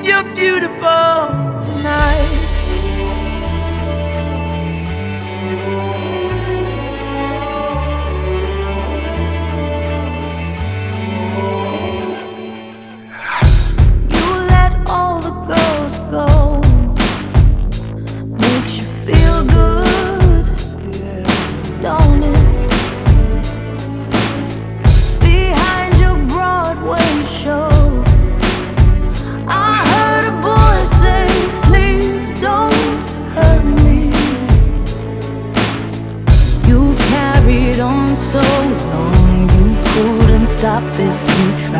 beneath your beautiful if you tried